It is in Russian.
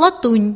латунь.